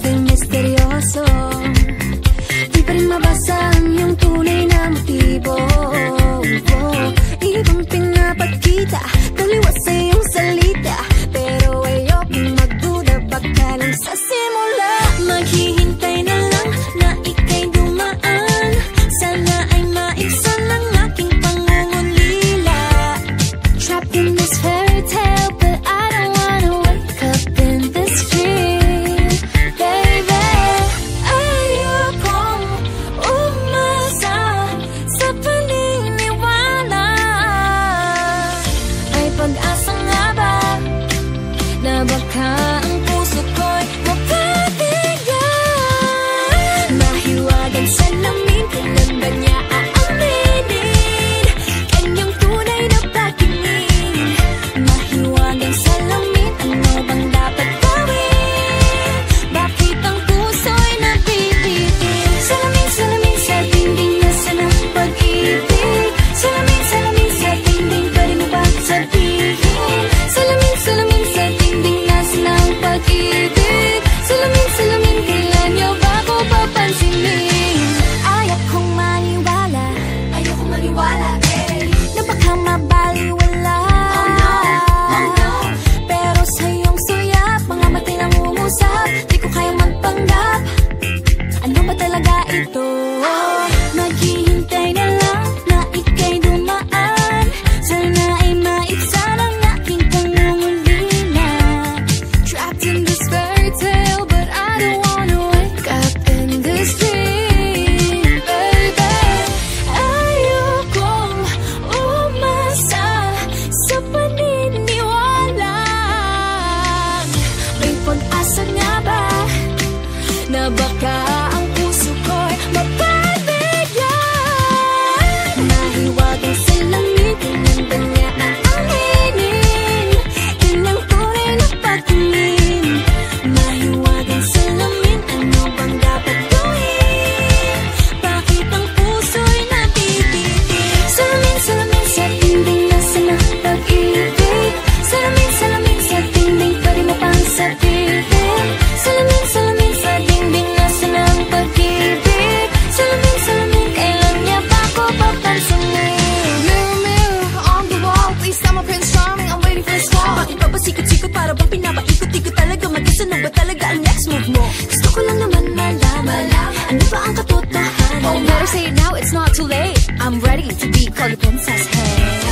del misterioso di prima passami un tunnel inamotivo na baka ang puso ko'y mapatiyan Mahiwagan sa lamin, kinanda niya ito oh, Naghihintay na lang na ika'y dumaan. Sana ay maibsan ang aking pangungulina. Trapped in this fairy but I don't wanna wake up in this dream Baby, ayokong umasa sa paniniwalang May pag-asa nga ba na baka talaga ang next move mo. Gusto ko lang naman malaman Ano ba ang katotohanan? Oh, better say it now, it's not too late. I'm ready to be called a princess, hey.